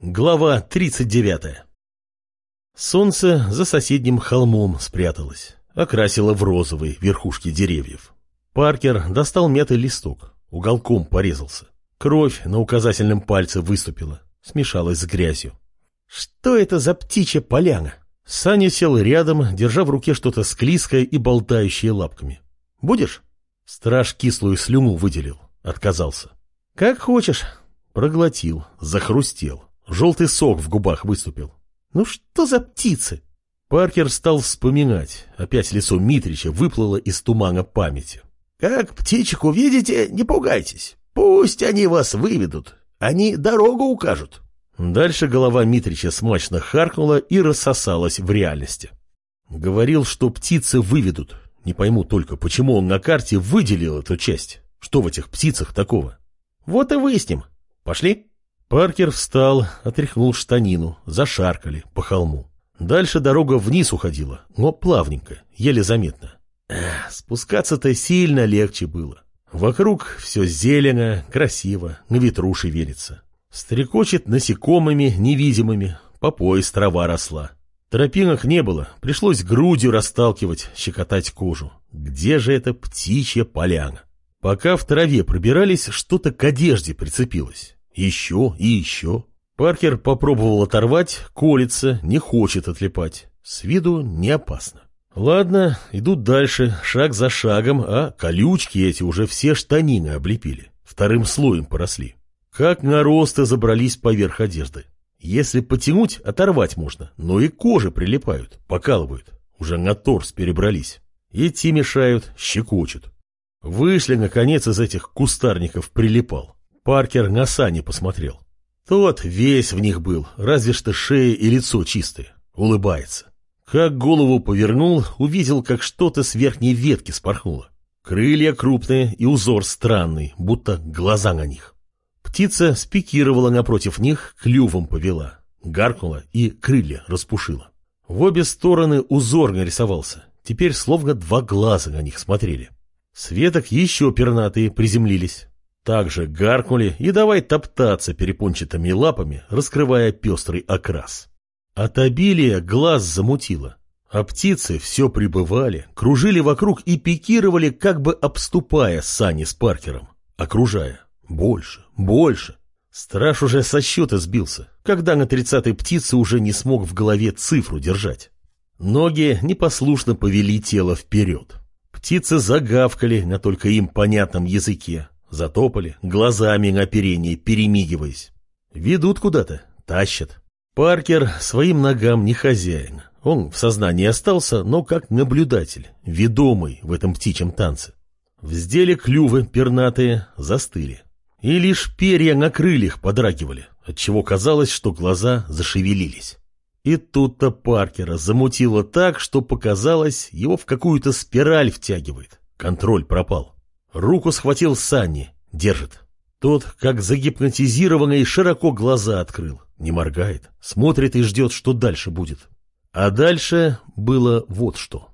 Глава 39 Солнце за соседним холмом спряталось, окрасило в розовый верхушки деревьев. Паркер достал мятый листок, уголком порезался. Кровь на указательном пальце выступила, смешалась с грязью. «Что это за птичья поляна?» Саня сел рядом, держа в руке что-то склизкое и болтающее лапками. «Будешь?» Страж кислую слюну выделил, отказался. «Как хочешь». Проглотил, захрустел. Желтый сок в губах выступил. «Ну что за птицы?» Паркер стал вспоминать. Опять лицо Митрича выплыло из тумана памяти. «Как птичек увидите, не пугайтесь. Пусть они вас выведут. Они дорогу укажут». Дальше голова Митрича смачно харкнула и рассосалась в реальности. Говорил, что птицы выведут. Не пойму только, почему он на карте выделил эту часть. Что в этих птицах такого? Вот и выясним. Пошли. Паркер встал, отряхнул штанину, зашаркали по холму. Дальше дорога вниз уходила, но плавненько, еле заметно. Спускаться-то сильно легче было. Вокруг все зелено, красиво, на ветру шевелится. Стрекочет насекомыми невидимыми, по пояс трава росла. Тропинок не было, пришлось грудью расталкивать, щекотать кожу. Где же эта птичья поляна? Пока в траве пробирались, что-то к одежде прицепилось. Еще и еще. Паркер попробовал оторвать, колется, не хочет отлипать. С виду не опасно. Ладно, идут дальше, шаг за шагом, а колючки эти уже все штанины облепили. Вторым слоем поросли. Как наросты забрались поверх одежды. Если потянуть, оторвать можно, но и кожи прилипают, покалывают. Уже на торс перебрались. Идти мешают, щекочут. Вышли, наконец, из этих кустарников прилипал. Паркер на сани посмотрел. Тот весь в них был, разве что шея и лицо чистые. Улыбается. Как голову повернул, увидел, как что-то с верхней ветки спорхнуло. Крылья крупные и узор странный, будто глаза на них. Птица спикировала напротив них, клювом повела, гаркнула и крылья распушила. В обе стороны узор нарисовался, теперь словно два глаза на них смотрели. С веток еще пернатые приземлились. Также гаркнули и давай топтаться перепончатыми лапами, раскрывая пестрый окрас. От обилия глаз замутило, а птицы все прибывали, кружили вокруг и пикировали, как бы обступая сани с Паркером, окружая. Больше, больше. Страж уже со счета сбился, когда на тридцатой птице уже не смог в голове цифру держать. Ноги непослушно повели тело вперед. Птицы загавкали на только им понятном языке, Затопали, глазами на оперении перемигиваясь. Ведут куда-то, тащат. Паркер своим ногам не хозяин. Он в сознании остался, но как наблюдатель, ведомый в этом птичьем танце. Вздели клювы пернатые, застыли. И лишь перья на крыльях подрагивали, отчего казалось, что глаза зашевелились. И тут-то Паркера замутило так, что показалось, его в какую-то спираль втягивает. Контроль пропал. Руку схватил Санни, держит. Тот, как загипнотизированный, широко глаза открыл. Не моргает, смотрит и ждет, что дальше будет. А дальше было вот что.